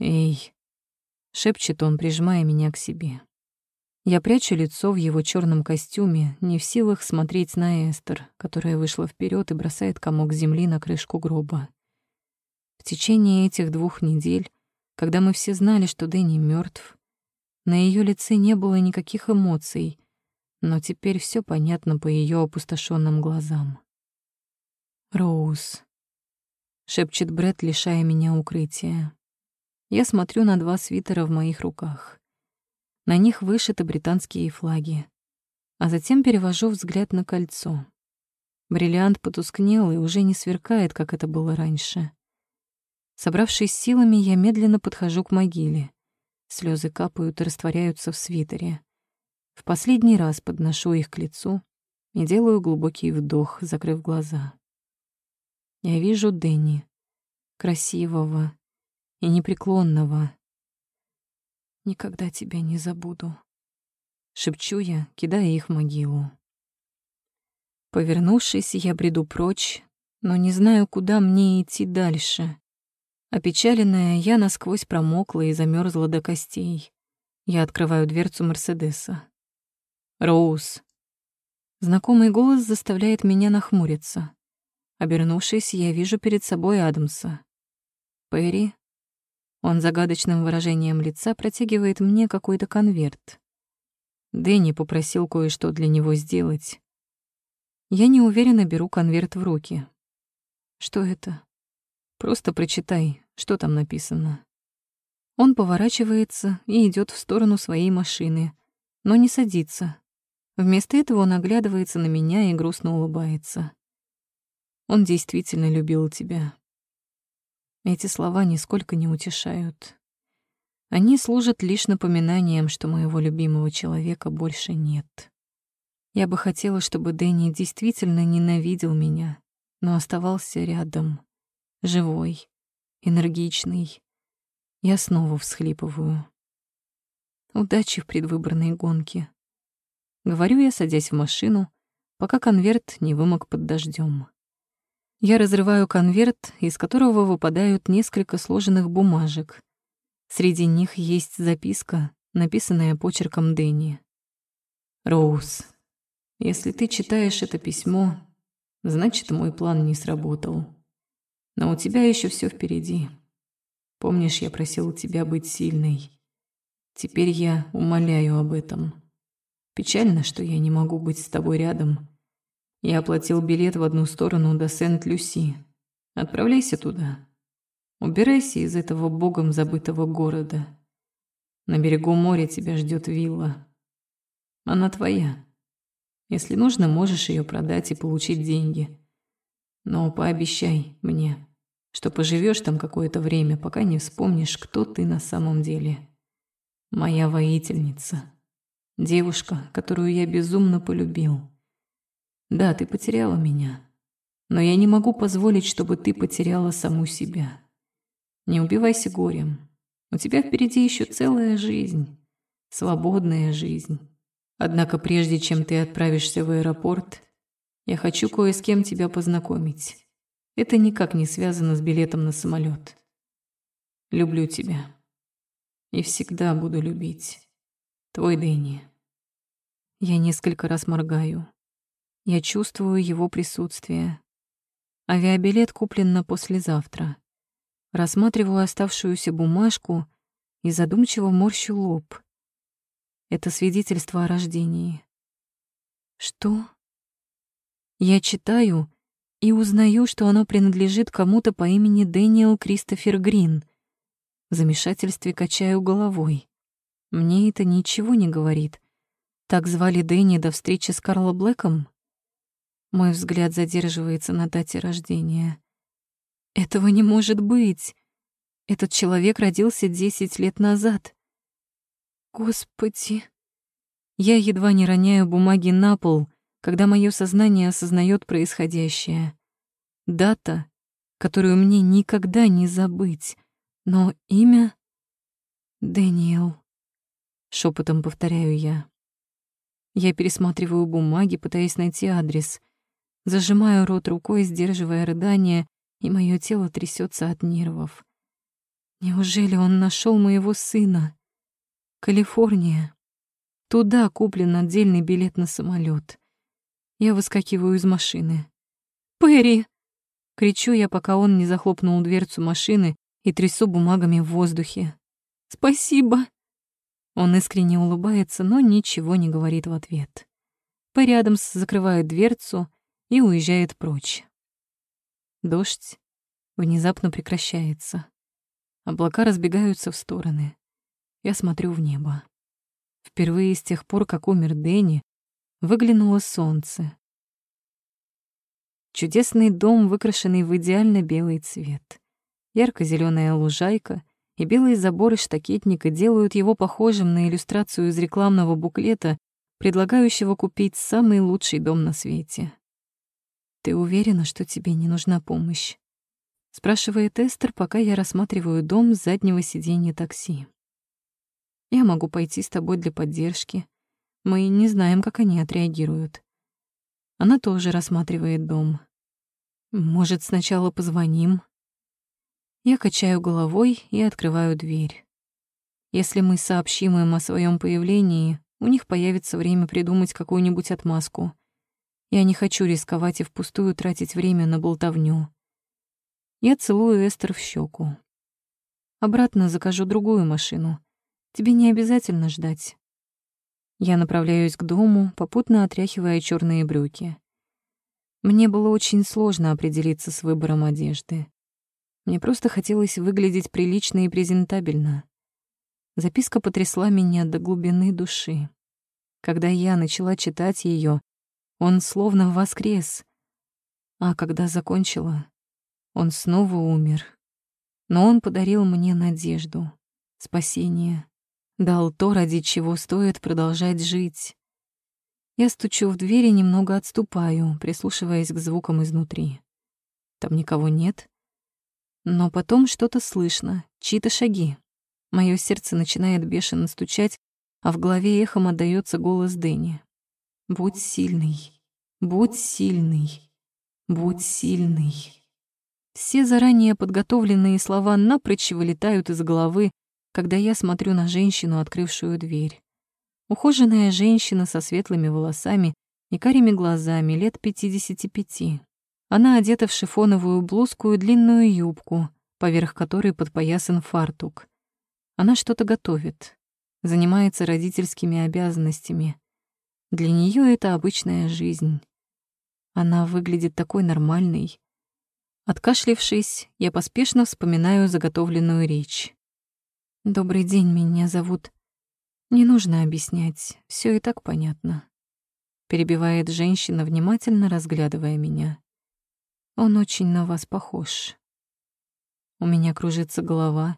«Эй!» — шепчет он, прижимая меня к себе. Я прячу лицо в его черном костюме, не в силах смотреть на Эстер, которая вышла вперед и бросает комок земли на крышку гроба. В течение этих двух недель, когда мы все знали, что Дэнни мертв, на ее лице не было никаких эмоций, но теперь все понятно по ее опустошенным глазам. «Роуз», — шепчет Бред, лишая меня укрытия. Я смотрю на два свитера в моих руках. На них вышиты британские флаги. А затем перевожу взгляд на кольцо. Бриллиант потускнел и уже не сверкает, как это было раньше. Собравшись силами, я медленно подхожу к могиле. Слезы капают и растворяются в свитере. В последний раз подношу их к лицу и делаю глубокий вдох, закрыв глаза. Я вижу Дэнни, красивого и непреклонного, Никогда тебя не забуду. Шепчу я, кидая их в могилу. Повернувшись, я бреду прочь, но не знаю, куда мне идти дальше. Опечаленная, я насквозь промокла и замерзла до костей. Я открываю дверцу Мерседеса. «Роуз!» Знакомый голос заставляет меня нахмуриться. Обернувшись, я вижу перед собой Адамса. «Перри?» Он загадочным выражением лица протягивает мне какой-то конверт. Дэнни попросил кое-что для него сделать. Я неуверенно беру конверт в руки. Что это? Просто прочитай, что там написано. Он поворачивается и идет в сторону своей машины, но не садится. Вместо этого он оглядывается на меня и грустно улыбается. Он действительно любил тебя. Эти слова нисколько не утешают. Они служат лишь напоминанием, что моего любимого человека больше нет. Я бы хотела, чтобы Дэнни действительно ненавидел меня, но оставался рядом, живой, энергичный. Я снова всхлипываю. Удачи в предвыборной гонке. Говорю я, садясь в машину, пока конверт не вымок под дождем. Я разрываю конверт, из которого выпадают несколько сложенных бумажек. Среди них есть записка, написанная почерком Дэнни. «Роуз, если ты читаешь это письмо, значит, мой план не сработал. Но у тебя еще все впереди. Помнишь, я просил тебя быть сильной. Теперь я умоляю об этом. Печально, что я не могу быть с тобой рядом, я оплатил билет в одну сторону до Сент-Люси. Отправляйся туда. Убирайся из этого богом забытого города. На берегу моря тебя ждет вилла. Она твоя. Если нужно, можешь ее продать и получить деньги. Но пообещай мне, что поживешь там какое-то время, пока не вспомнишь, кто ты на самом деле. Моя воительница. Девушка, которую я безумно полюбил. Да, ты потеряла меня. Но я не могу позволить, чтобы ты потеряла саму себя. Не убивайся горем. У тебя впереди еще целая жизнь. Свободная жизнь. Однако прежде чем ты отправишься в аэропорт, я хочу кое с кем тебя познакомить. Это никак не связано с билетом на самолет. Люблю тебя. И всегда буду любить. Твой Дэнни. Я несколько раз моргаю. Я чувствую его присутствие. Авиабилет куплен на послезавтра. Рассматриваю оставшуюся бумажку и задумчиво морщу лоб. Это свидетельство о рождении. Что? Я читаю и узнаю, что оно принадлежит кому-то по имени Дэниел Кристофер Грин. В замешательстве качаю головой. Мне это ничего не говорит. Так звали Дэнни до встречи с Карло Блэком? Мой взгляд задерживается на дате рождения. Этого не может быть. Этот человек родился десять лет назад. Господи. Я едва не роняю бумаги на пол, когда мое сознание осознает происходящее. Дата, которую мне никогда не забыть, но имя — Дэниел. Шепотом повторяю я. Я пересматриваю бумаги, пытаясь найти адрес. Зажимаю рот рукой, сдерживая рыдание, и мое тело трясется от нервов. Неужели он нашел моего сына? Калифорния. Туда куплен отдельный билет на самолет. Я выскакиваю из машины. «Перри!» Кричу я, пока он не захлопнул дверцу машины и трясу бумагами в воздухе. «Спасибо!» Он искренне улыбается, но ничего не говорит в ответ. Перри Адамс закрывает дверцу и уезжает прочь. Дождь внезапно прекращается. Облака разбегаются в стороны. Я смотрю в небо. Впервые с тех пор, как умер Дэнни, выглянуло солнце. Чудесный дом, выкрашенный в идеально белый цвет. ярко зеленая лужайка и белые заборы штакетника делают его похожим на иллюстрацию из рекламного буклета, предлагающего купить самый лучший дом на свете. «Ты уверена, что тебе не нужна помощь?» — спрашивает Эстер, пока я рассматриваю дом с заднего сиденья такси. «Я могу пойти с тобой для поддержки. Мы не знаем, как они отреагируют». Она тоже рассматривает дом. «Может, сначала позвоним?» Я качаю головой и открываю дверь. Если мы сообщим им о своем появлении, у них появится время придумать какую-нибудь отмазку. Я не хочу рисковать и впустую тратить время на болтовню. Я целую Эстер в щеку. Обратно закажу другую машину. Тебе не обязательно ждать. Я направляюсь к дому, попутно отряхивая черные брюки. Мне было очень сложно определиться с выбором одежды. Мне просто хотелось выглядеть прилично и презентабельно. Записка потрясла меня до глубины души. Когда я начала читать ее, он словно воскрес. А когда закончила, он снова умер. Но он подарил мне надежду, спасение. Дал то, ради чего стоит продолжать жить. Я стучу в дверь и немного отступаю, прислушиваясь к звукам изнутри. Там никого нет. Но потом что-то слышно, чьи-то шаги. Моё сердце начинает бешено стучать, а в голове эхом отдаётся голос Дэнни. «Будь сильный, будь сильный, будь сильный». Все заранее подготовленные слова напрочь вылетают из головы, когда я смотрю на женщину, открывшую дверь. Ухоженная женщина со светлыми волосами и карими глазами, лет 55. Она одета в шифоновую блузку и длинную юбку, поверх которой подпоясан фартук. Она что-то готовит, занимается родительскими обязанностями. Для нее это обычная жизнь. Она выглядит такой нормальной, Откашлившись, я поспешно вспоминаю заготовленную речь. «Добрый день, меня зовут...» «Не нужно объяснять, все и так понятно», — перебивает женщина, внимательно разглядывая меня. «Он очень на вас похож». У меня кружится голова,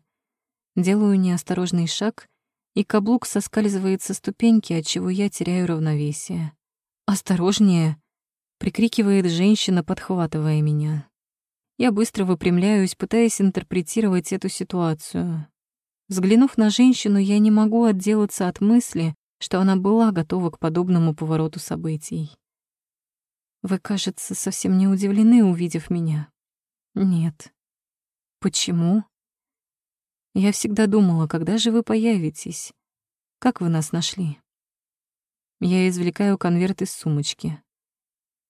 делаю неосторожный шаг, и каблук соскальзывает со ступеньки, отчего я теряю равновесие. «Осторожнее!» — прикрикивает женщина, подхватывая меня. Я быстро выпрямляюсь, пытаясь интерпретировать эту ситуацию. Взглянув на женщину, я не могу отделаться от мысли, что она была готова к подобному повороту событий. Вы, кажется, совсем не удивлены, увидев меня. Нет. Почему? Я всегда думала, когда же вы появитесь? Как вы нас нашли? Я извлекаю конверт из сумочки.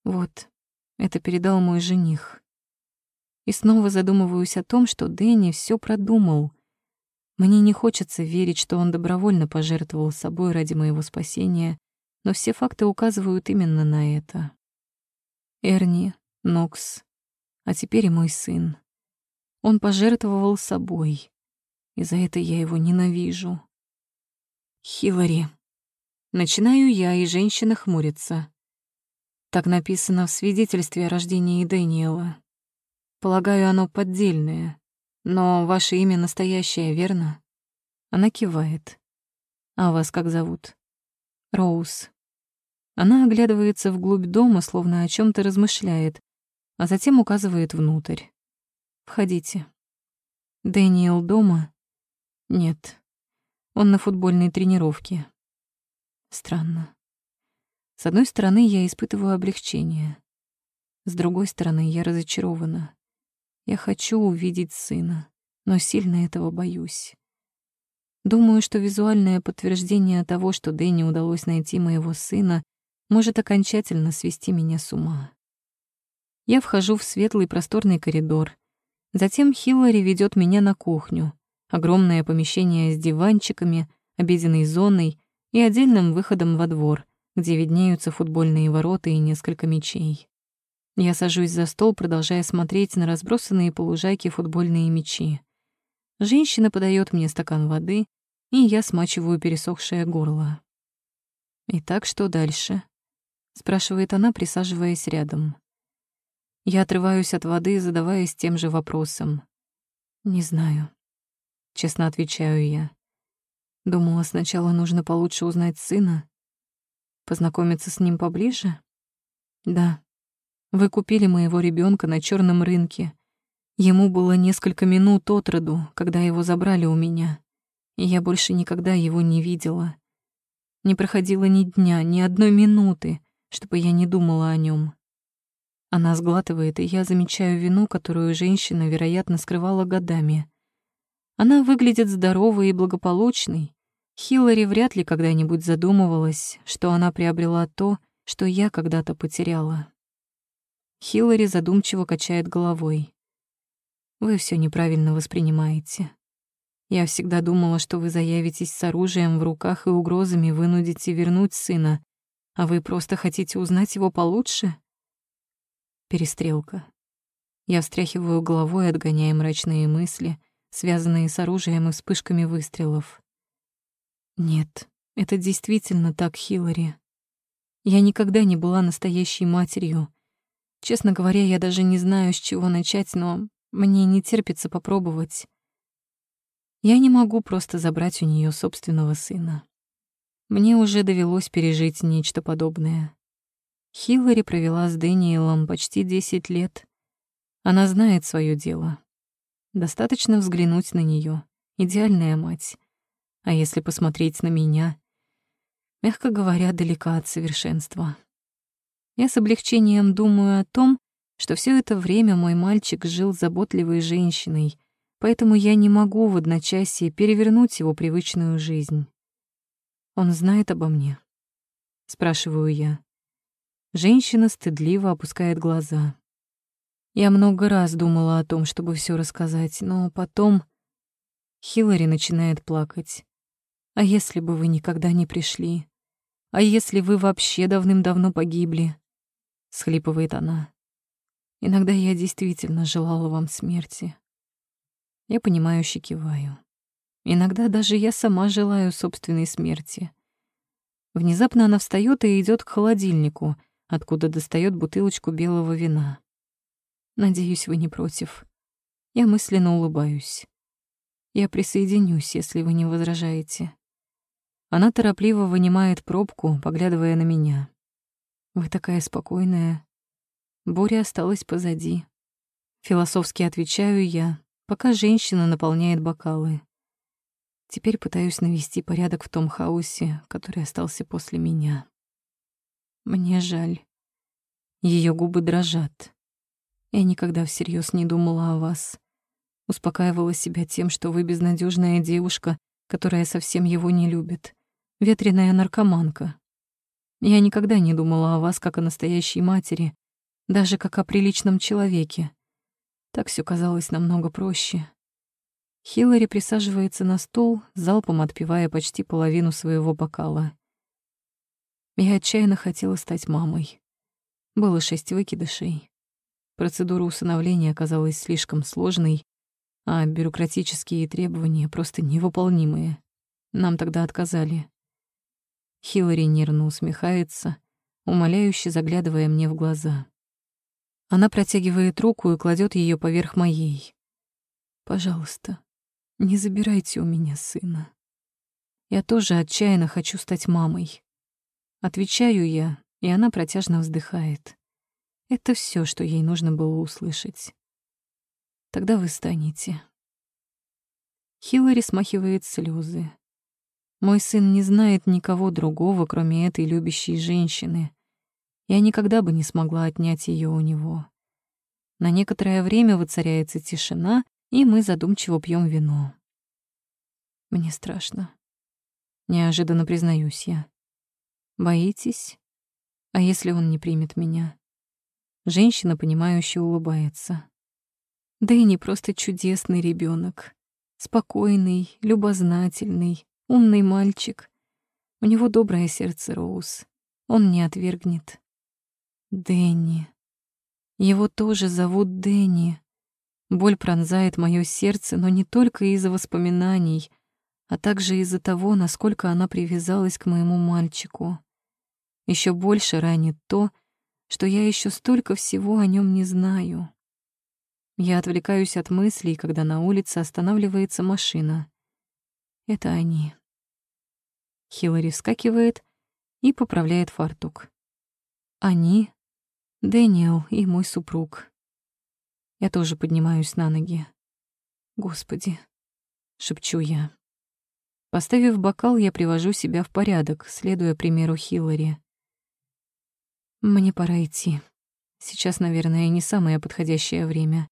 Вот, это передал мой жених. И снова задумываюсь о том, что Дэнни все продумал. Мне не хочется верить, что он добровольно пожертвовал собой ради моего спасения, но все факты указывают именно на это. Эрни, Нокс, а теперь и мой сын. Он пожертвовал собой, и за это я его ненавижу. Хиллари. Начинаю я, и женщина хмурится. Так написано в свидетельстве о рождении Дэниела. Полагаю, оно поддельное. Но ваше имя настоящее, верно? Она кивает. А вас как зовут? Роуз. Она оглядывается вглубь дома, словно о чем то размышляет, а затем указывает внутрь. Входите. Дэниел дома? Нет. Он на футбольной тренировке. Странно. С одной стороны, я испытываю облегчение. С другой стороны, я разочарована. Я хочу увидеть сына. но сильно этого боюсь. Думаю, что визуальное подтверждение того, что Дэнни удалось найти моего сына, может окончательно свести меня с ума. Я вхожу в светлый просторный коридор. Затем Хиллари ведет меня на кухню. Огромное помещение с диванчиками, обеденной зоной и отдельным выходом во двор, где виднеются футбольные ворота и несколько мячей. Я сажусь за стол, продолжая смотреть на разбросанные по лужайке футбольные мячи. Женщина подает мне стакан воды, и я смачиваю пересохшее горло. «Итак, что дальше?» — спрашивает она, присаживаясь рядом. Я отрываюсь от воды, задаваясь тем же вопросом. «Не знаю», — честно отвечаю я. Думала, сначала нужно получше узнать сына, познакомиться с ним поближе. Да, вы купили моего ребенка на черном рынке. Ему было несколько минут от роду, когда его забрали у меня, и я больше никогда его не видела. Не проходило ни дня, ни одной минуты, чтобы я не думала о нем. Она сглатывает, и я замечаю вину, которую женщина, вероятно, скрывала годами. Она выглядит здоровой и благополучной. Хиллари вряд ли когда-нибудь задумывалась, что она приобрела то, что я когда-то потеряла. Хиллари задумчиво качает головой. Вы все неправильно воспринимаете. Я всегда думала, что вы заявитесь с оружием в руках и угрозами вынудите вернуть сына, а вы просто хотите узнать его получше? Перестрелка. Я встряхиваю головой, отгоняя мрачные мысли, связанные с оружием и вспышками выстрелов. Нет, это действительно так, Хиллари. Я никогда не была настоящей матерью. Честно говоря, я даже не знаю, с чего начать, но мне не терпится попробовать. Я не могу просто забрать у нее собственного сына. Мне уже довелось пережить нечто подобное. Хиллари провела с Дэниелом почти 10 лет. Она знает свое дело. Достаточно взглянуть на нее. Идеальная мать. А если посмотреть на меня, мягко говоря, далека от совершенства. Я с облегчением думаю о том, что все это время мой мальчик жил заботливой женщиной, поэтому я не могу в одночасье перевернуть его привычную жизнь. Он знает обо мне? Спрашиваю я. Женщина стыдливо опускает глаза. Я много раз думала о том, чтобы все рассказать, но потом Хиллари начинает плакать. А если бы вы никогда не пришли? А если вы вообще давным-давно погибли? Схлипывает она. Иногда я действительно желала вам смерти. Я понимающе киваю. Иногда даже я сама желаю собственной смерти. Внезапно она встает и идет к холодильнику — откуда достает бутылочку белого вина. Надеюсь, вы не против. Я мысленно улыбаюсь. Я присоединюсь, если вы не возражаете. Она торопливо вынимает пробку, поглядывая на меня. Вы такая спокойная. Буря осталась позади. Философски отвечаю я, пока женщина наполняет бокалы. Теперь пытаюсь навести порядок в том хаосе, который остался после меня. Мне жаль. Ее губы дрожат. Я никогда всерьез не думала о вас. Успокаивала себя тем, что вы безнадежная девушка, которая совсем его не любит. Ветреная наркоманка. Я никогда не думала о вас как о настоящей матери, даже как о приличном человеке. Так все казалось намного проще. Хиллари присаживается на стол, залпом отпивая почти половину своего бокала. Я отчаянно хотела стать мамой. Было шесть выкидышей. Процедура усыновления оказалась слишком сложной, а бюрократические требования просто невыполнимые. Нам тогда отказали. Хиллари нервно усмехается, умоляюще заглядывая мне в глаза. Она протягивает руку и кладет ее поверх моей. «Пожалуйста, не забирайте у меня сына. Я тоже отчаянно хочу стать мамой. Отвечаю я, и она протяжно вздыхает. Это все, что ей нужно было услышать. Тогда вы станете. Хиллари смахивает слезы. Мой сын не знает никого другого, кроме этой любящей женщины. Я никогда бы не смогла отнять ее у него. На некоторое время воцаряется тишина, и мы задумчиво пьем вино. Мне страшно. Неожиданно признаюсь я. Боитесь? А если он не примет меня? Женщина, понимающе улыбается. Да и не просто чудесный ребенок, Спокойный, любознательный, умный мальчик. У него доброе сердце, Роуз. Он не отвергнет. Дэнни. Его тоже зовут Дэнни. Боль пронзает мое сердце, но не только из-за воспоминаний, а также из-за того, насколько она привязалась к моему мальчику. Еще больше ранит то, что я еще столько всего о нем не знаю. Я отвлекаюсь от мыслей, когда на улице останавливается машина. Это они. Хиллари вскакивает и поправляет фартук. Они, Дэниел и мой супруг. Я тоже поднимаюсь на ноги. Господи, шепчу я. Поставив бокал, я привожу себя в порядок, следуя примеру Хиллари. Мне пора идти. Сейчас, наверное, не самое подходящее время.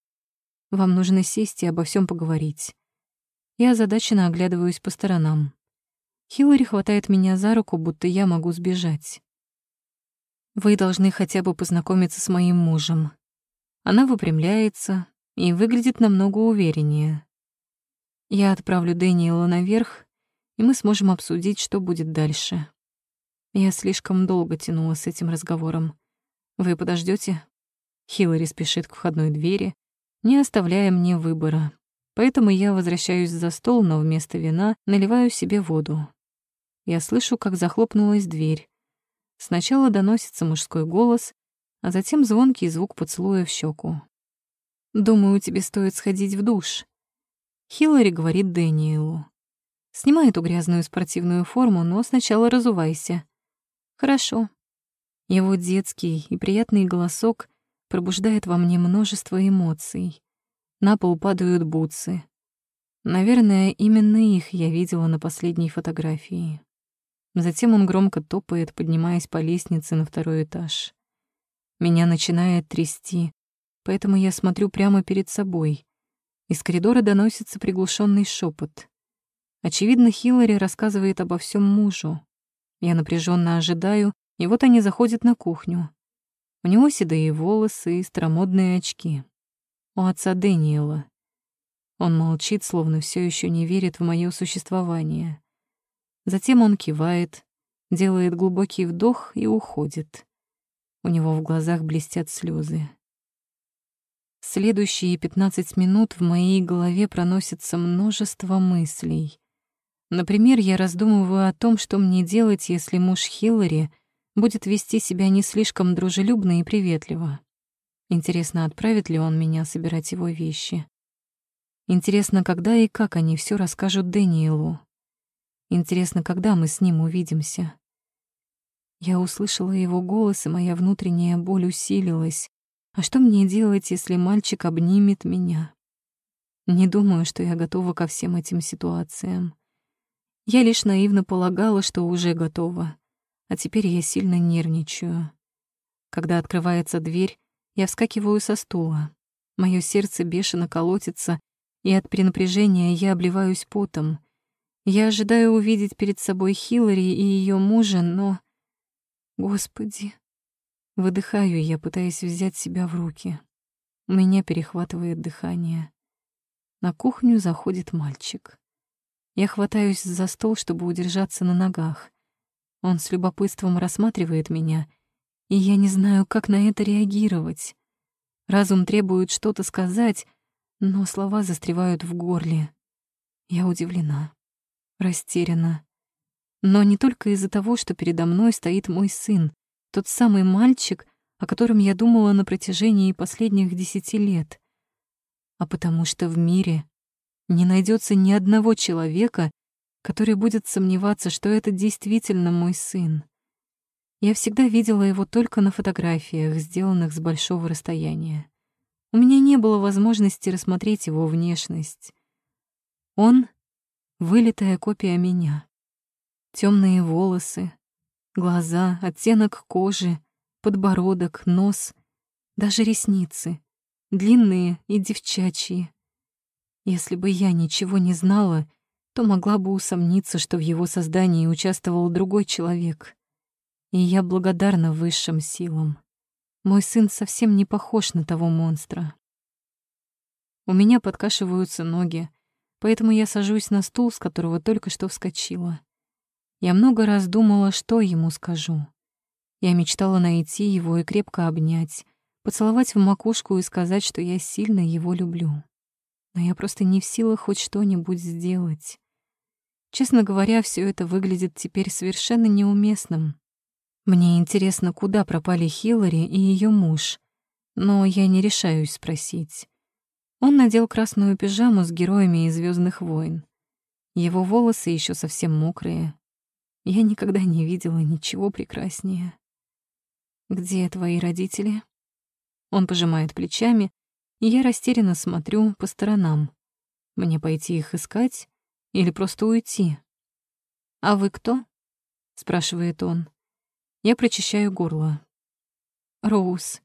Вам нужно сесть и обо всем поговорить. Я озадаченно оглядываюсь по сторонам. Хиллари хватает меня за руку, будто я могу сбежать. Вы должны хотя бы познакомиться с моим мужем. Она выпрямляется и выглядит намного увереннее. Я отправлю Дэниела наверх, и мы сможем обсудить, что будет дальше. Я слишком долго тянула с этим разговором. Вы подождете? Хиллари спешит к входной двери, не оставляя мне выбора. Поэтому я возвращаюсь за стол, но вместо вина наливаю себе воду. Я слышу, как захлопнулась дверь. Сначала доносится мужской голос, а затем звонкий звук поцелуя в щеку. «Думаю, тебе стоит сходить в душ», — Хиллари говорит Дэниелу. «Снимай эту грязную спортивную форму, но сначала разувайся». «Хорошо». Его детский и приятный голосок пробуждает во мне множество эмоций. На пол падают бутсы. Наверное, именно их я видела на последней фотографии. Затем он громко топает, поднимаясь по лестнице на второй этаж. Меня начинает трясти, поэтому я смотрю прямо перед собой. Из коридора доносится приглушенный шепот. Очевидно, Хиллари рассказывает обо всем мужу. Я напряженно ожидаю, и вот они заходят на кухню. У него седые волосы и старомодные очки. У отца Дэниела. Он молчит, словно все еще не верит в мое существование. Затем он кивает, делает глубокий вдох и уходит. У него в глазах блестят слезы. Следующие пятнадцать минут в моей голове проносится множество мыслей. Например, я раздумываю о том, что мне делать, если муж Хиллари будет вести себя не слишком дружелюбно и приветливо. Интересно, отправит ли он меня собирать его вещи. Интересно, когда и как они все расскажут Дэниелу. Интересно, когда мы с ним увидимся. Я услышала его голос, и моя внутренняя боль усилилась. А что мне делать, если мальчик обнимет меня? Не думаю, что я готова ко всем этим ситуациям. Я лишь наивно полагала, что уже готова а теперь я сильно нервничаю. Когда открывается дверь, я вскакиваю со стула. Моё сердце бешено колотится, и от перенапряжения я обливаюсь потом. Я ожидаю увидеть перед собой Хиллари и её мужа, но... Господи. Выдыхаю я, пытаясь взять себя в руки. У меня перехватывает дыхание. На кухню заходит мальчик. Я хватаюсь за стол, чтобы удержаться на ногах. Он с любопытством рассматривает меня, и я не знаю, как на это реагировать. Разум требует что-то сказать, но слова застревают в горле. Я удивлена, растеряна. Но не только из-за того, что передо мной стоит мой сын, тот самый мальчик, о котором я думала на протяжении последних десяти лет, а потому что в мире не найдется ни одного человека, который будет сомневаться, что это действительно мой сын. Я всегда видела его только на фотографиях, сделанных с большого расстояния. У меня не было возможности рассмотреть его внешность. Он — вылитая копия меня. Темные волосы, глаза, оттенок кожи, подбородок, нос, даже ресницы, длинные и девчачьи. Если бы я ничего не знала, то могла бы усомниться, что в его создании участвовал другой человек. И я благодарна высшим силам. Мой сын совсем не похож на того монстра. У меня подкашиваются ноги, поэтому я сажусь на стул, с которого только что вскочила. Я много раз думала, что ему скажу. Я мечтала найти его и крепко обнять, поцеловать в макушку и сказать, что я сильно его люблю. Но я просто не в силах хоть что-нибудь сделать. Честно говоря, все это выглядит теперь совершенно неуместным. Мне интересно, куда пропали Хиллари и ее муж, но я не решаюсь спросить. Он надел красную пижаму с героями из Звездных войн. Его волосы еще совсем мокрые. Я никогда не видела ничего прекраснее. «Где твои родители?» Он пожимает плечами, я растерянно смотрю по сторонам. Мне пойти их искать или просто уйти? «А вы кто?» — спрашивает он. Я прочищаю горло. «Роуз,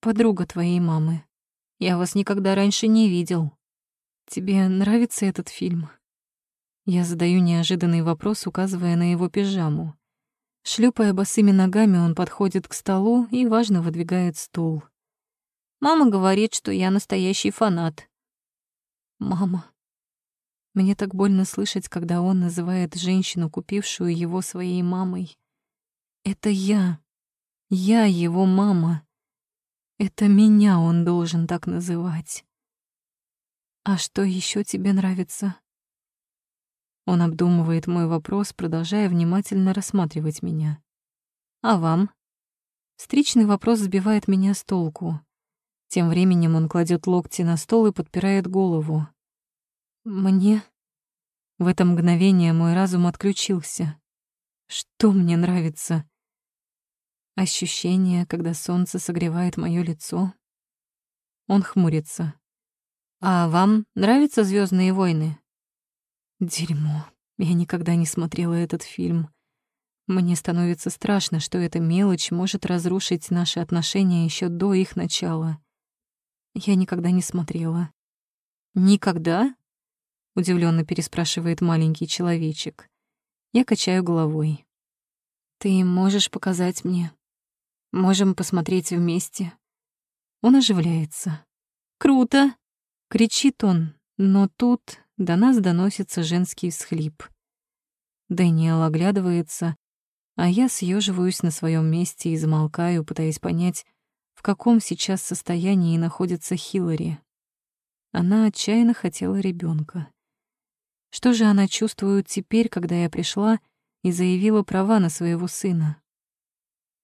подруга твоей мамы. Я вас никогда раньше не видел. Тебе нравится этот фильм?» Я задаю неожиданный вопрос, указывая на его пижаму. Шлепая босыми ногами, он подходит к столу и важно выдвигает стул. Мама говорит, что я настоящий фанат. Мама. Мне так больно слышать, когда он называет женщину, купившую его своей мамой. Это я. Я его мама. Это меня он должен так называть. А что еще тебе нравится? Он обдумывает мой вопрос, продолжая внимательно рассматривать меня. А вам? Встречный вопрос сбивает меня с толку. Тем временем он кладет локти на стол и подпирает голову. Мне... В это мгновение мой разум отключился. Что мне нравится? Ощущение, когда солнце согревает моё лицо. Он хмурится. «А вам нравятся Звездные войны?» Дерьмо. Я никогда не смотрела этот фильм. Мне становится страшно, что эта мелочь может разрушить наши отношения еще до их начала. Я никогда не смотрела. Никогда? Удивленно переспрашивает маленький человечек. Я качаю головой. Ты можешь показать мне? Можем посмотреть вместе. Он оживляется. Круто! Кричит он, но тут до нас доносится женский всхлип. Дэниел оглядывается, а я съеживаюсь на своем месте и замолкаю, пытаясь понять, в каком сейчас состоянии находится Хиллари. Она отчаянно хотела ребенка. Что же она чувствует теперь, когда я пришла и заявила права на своего сына?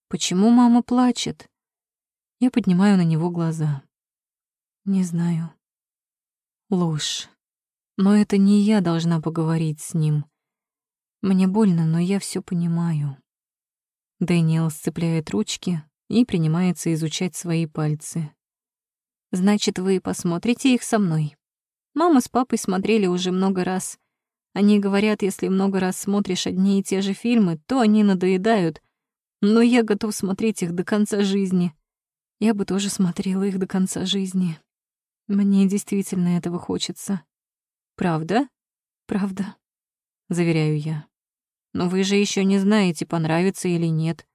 Почему мама плачет? Я поднимаю на него глаза. Не знаю. Ложь. Но это не я должна поговорить с ним. Мне больно, но я все понимаю. Дэниел сцепляет ручки, и принимается изучать свои пальцы. «Значит, вы посмотрите их со мной. Мама с папой смотрели уже много раз. Они говорят, если много раз смотришь одни и те же фильмы, то они надоедают. Но я готов смотреть их до конца жизни. Я бы тоже смотрела их до конца жизни. Мне действительно этого хочется. Правда? Правда, заверяю я. Но вы же еще не знаете, понравится или нет.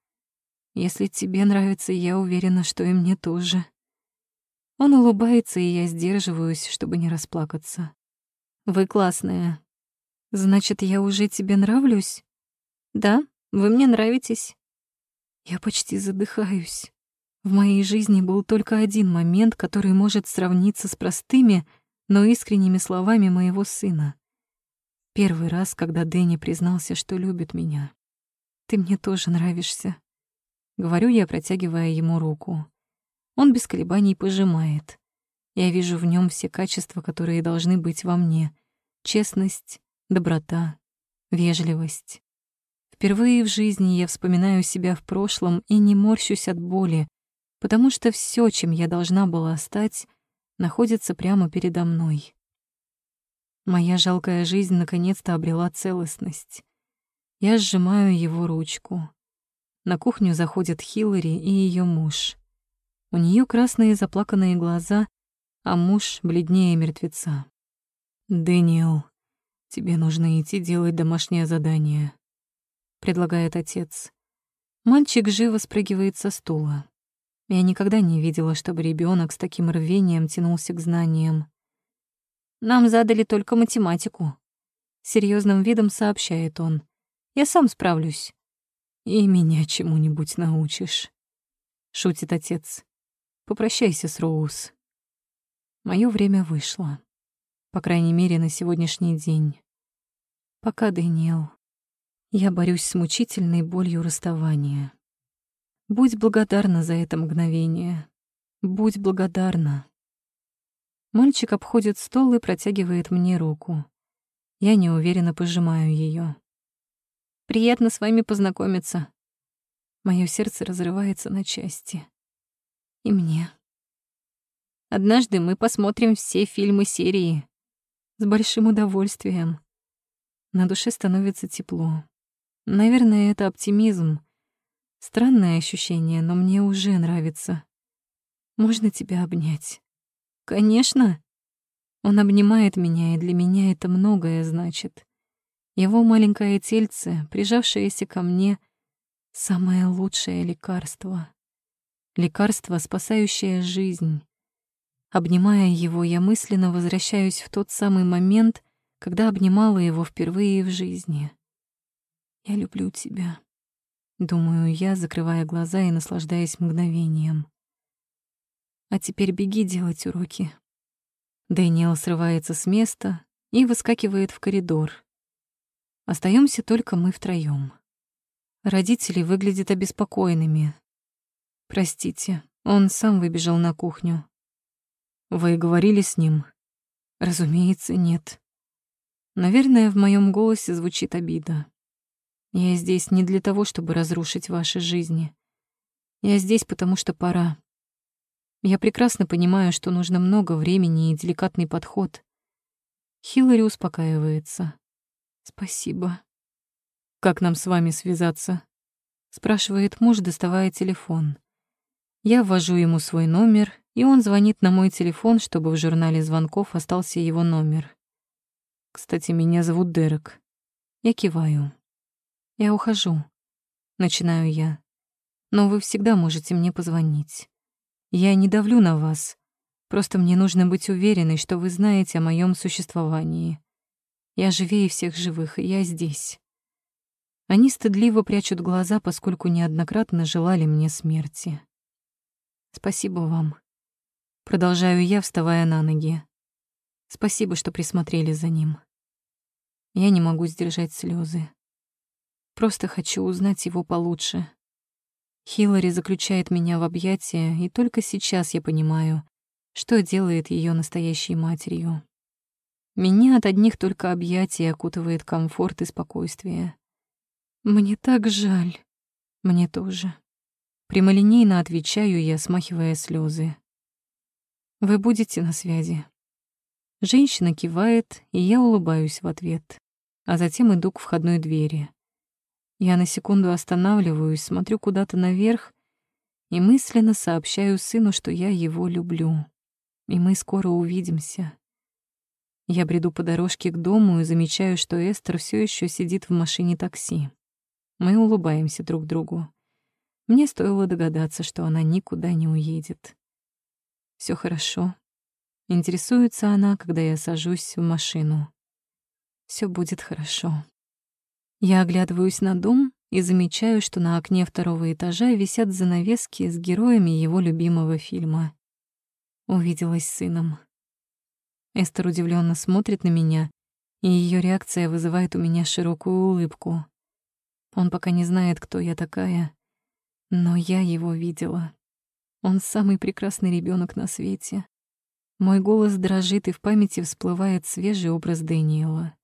Если тебе нравится, я уверена, что и мне тоже. Он улыбается, и я сдерживаюсь, чтобы не расплакаться. Вы классная. Значит, я уже тебе нравлюсь? Да, вы мне нравитесь. Я почти задыхаюсь. В моей жизни был только один момент, который может сравниться с простыми, но искренними словами моего сына. Первый раз, когда Дэнни признался, что любит меня. Ты мне тоже нравишься. Говорю я, протягивая ему руку. Он без колебаний пожимает. Я вижу в нем все качества, которые должны быть во мне. Честность, доброта, вежливость. Впервые в жизни я вспоминаю себя в прошлом и не морщусь от боли, потому что все, чем я должна была стать, находится прямо передо мной. Моя жалкая жизнь наконец-то обрела целостность. Я сжимаю его ручку. На кухню заходят Хиллари и ее муж. У нее красные заплаканные глаза, а муж бледнее мертвеца. «Дэниел, тебе нужно идти делать домашнее задание», — предлагает отец. Мальчик живо спрыгивает со стула. Я никогда не видела, чтобы ребенок с таким рвением тянулся к знаниям. «Нам задали только математику», — серьезным видом сообщает он. «Я сам справлюсь». «И меня чему-нибудь научишь», — шутит отец. «Попрощайся с Роуз». Моё время вышло. По крайней мере, на сегодняшний день. Пока, Дэниел. Я борюсь с мучительной болью расставания. Будь благодарна за это мгновение. Будь благодарна. Мальчик обходит стол и протягивает мне руку. Я неуверенно пожимаю ее. Приятно с вами познакомиться. Мое сердце разрывается на части. И мне. Однажды мы посмотрим все фильмы серии. С большим удовольствием. На душе становится тепло. Наверное, это оптимизм. Странное ощущение, но мне уже нравится. Можно тебя обнять? Конечно. Он обнимает меня, и для меня это многое значит. Его маленькое тельце, прижавшееся ко мне, самое лучшее лекарство. Лекарство, спасающее жизнь. Обнимая его, я мысленно возвращаюсь в тот самый момент, когда обнимала его впервые в жизни. «Я люблю тебя», — думаю я, закрывая глаза и наслаждаясь мгновением. «А теперь беги делать уроки». Дэниел срывается с места и выскакивает в коридор. Остаемся только мы втроём. Родители выглядят обеспокоенными. Простите, он сам выбежал на кухню. Вы говорили с ним? Разумеется, нет. Наверное, в моем голосе звучит обида. Я здесь не для того, чтобы разрушить ваши жизни. Я здесь, потому что пора. Я прекрасно понимаю, что нужно много времени и деликатный подход. Хиллари успокаивается. Спасибо. Как нам с вами связаться? спрашивает муж, доставая телефон. Я ввожу ему свой номер, и он звонит на мой телефон, чтобы в журнале звонков остался его номер. Кстати, меня зовут Дерек. Я киваю. Я ухожу. Начинаю я. Но вы всегда можете мне позвонить. Я не давлю на вас. Просто мне нужно быть уверенной, что вы знаете о моем существовании. Я живее всех живых, я здесь. Они стыдливо прячут глаза, поскольку неоднократно желали мне смерти. Спасибо вам. Продолжаю я, вставая на ноги. Спасибо, что присмотрели за ним. Я не могу сдержать слезы. Просто хочу узнать его получше. Хиллари заключает меня в объятия, и только сейчас я понимаю, что делает ее настоящей матерью. Меня от одних только объятий окутывает комфорт и спокойствие. Мне так жаль. Мне тоже. Прямолинейно отвечаю я, смахивая слезы. Вы будете на связи. Женщина кивает, и я улыбаюсь в ответ, а затем иду к входной двери. Я на секунду останавливаюсь, смотрю куда-то наверх и мысленно сообщаю сыну, что я его люблю. И мы скоро увидимся. Я бреду по дорожке к дому и замечаю, что Эстер все еще сидит в машине такси. Мы улыбаемся друг другу. Мне стоило догадаться, что она никуда не уедет. Все хорошо. Интересуется она, когда я сажусь в машину. Все будет хорошо. Я оглядываюсь на дом и замечаю, что на окне второго этажа висят занавески с героями его любимого фильма. Увиделась с сыном. Эстер удивленно смотрит на меня, и ее реакция вызывает у меня широкую улыбку. Он пока не знает, кто я такая, но я его видела. Он самый прекрасный ребенок на свете. Мой голос дрожит, и в памяти всплывает свежий образ Дэниела.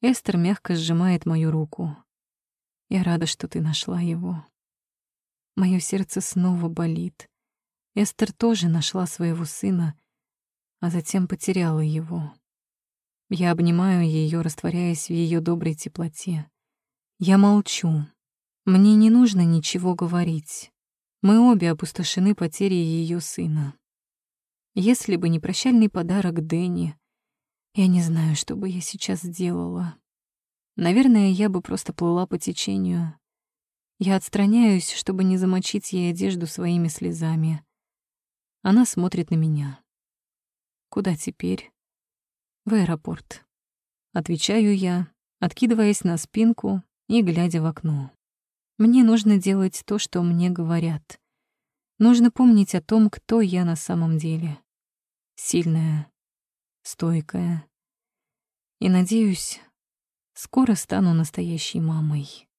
Эстер мягко сжимает мою руку. Я рада, что ты нашла его. Моё сердце снова болит. Эстер тоже нашла своего сына, а затем потеряла его. Я обнимаю её, растворяясь в её доброй теплоте. Я молчу. Мне не нужно ничего говорить. Мы обе опустошены потерей её сына. Если бы не прощальный подарок Дэнни, Я не знаю, что бы я сейчас сделала. Наверное, я бы просто плыла по течению. Я отстраняюсь, чтобы не замочить ей одежду своими слезами. Она смотрит на меня. Куда теперь? В аэропорт. Отвечаю я, откидываясь на спинку и глядя в окно. Мне нужно делать то, что мне говорят. Нужно помнить о том, кто я на самом деле. Сильная, стойкая. И, надеюсь, скоро стану настоящей мамой.